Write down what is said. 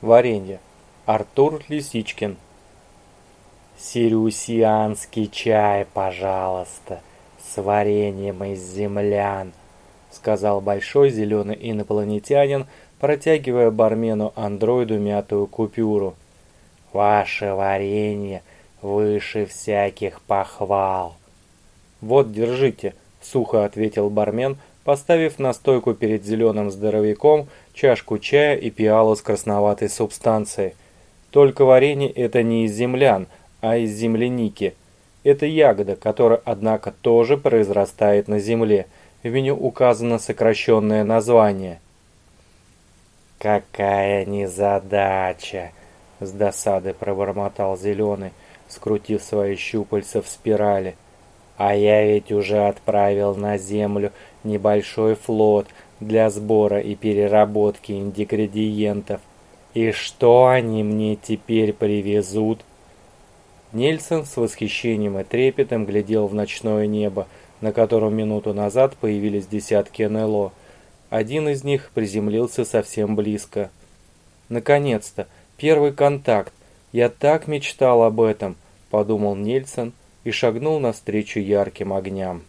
Варенье. Артур Лисичкин. «Сирусианский чай, пожалуйста, с вареньем из землян», — сказал большой зеленый инопланетянин, протягивая бармену-андроиду мятую купюру. «Ваше варенье выше всяких похвал». «Вот, держите», — сухо ответил бармен, поставив на стойку перед зеленым здоровяком чашку чая и пиалу с красноватой субстанцией. Только варенье это не из землян, а из земляники. Это ягода, которая, однако, тоже произрастает на земле. В меню указано сокращенное название. «Какая незадача!» — с досады пробормотал Зеленый, скрутив свои щупальца в спирали. «А я ведь уже отправил на землю небольшой флот для сбора и переработки ингредиентов. И что они мне теперь привезут?» Нельсон с восхищением и трепетом глядел в ночное небо, на котором минуту назад появились десятки НЛО. Один из них приземлился совсем близко. «Наконец-то! Первый контакт! Я так мечтал об этом!» – подумал Нельсон и шагнул навстречу ярким огням.